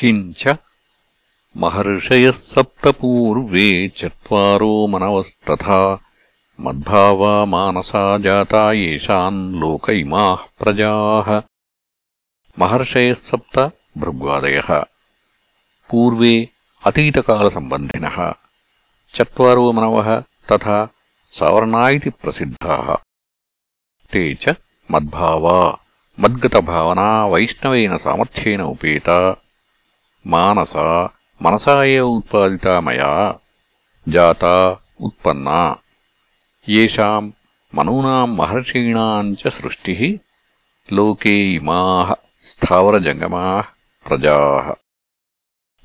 किञ्च महर्षयः सप्तपूर्वे चत्वारो मनवस्तथा मद्भावा मानसा जाता येषाम् लोक इमाः प्रजाः महर्षयः सप्त भृग्वादयः पूर्वे अतीतकालसम्बन्धिनः चत्वारो मनवः तथा सवर्णा इति प्रसिद्धाः ते च मद्भावा मद्गतभावना वैष्णवेन सामर्थ्येन उपेता मानसा मनसा एव उत्पादिता मया जाता उत्पन्ना येषाम् मनूनाम् महर्षीणाम् च सृष्टिः लोके इमाः स्थावरजङ्गमाः प्रजाः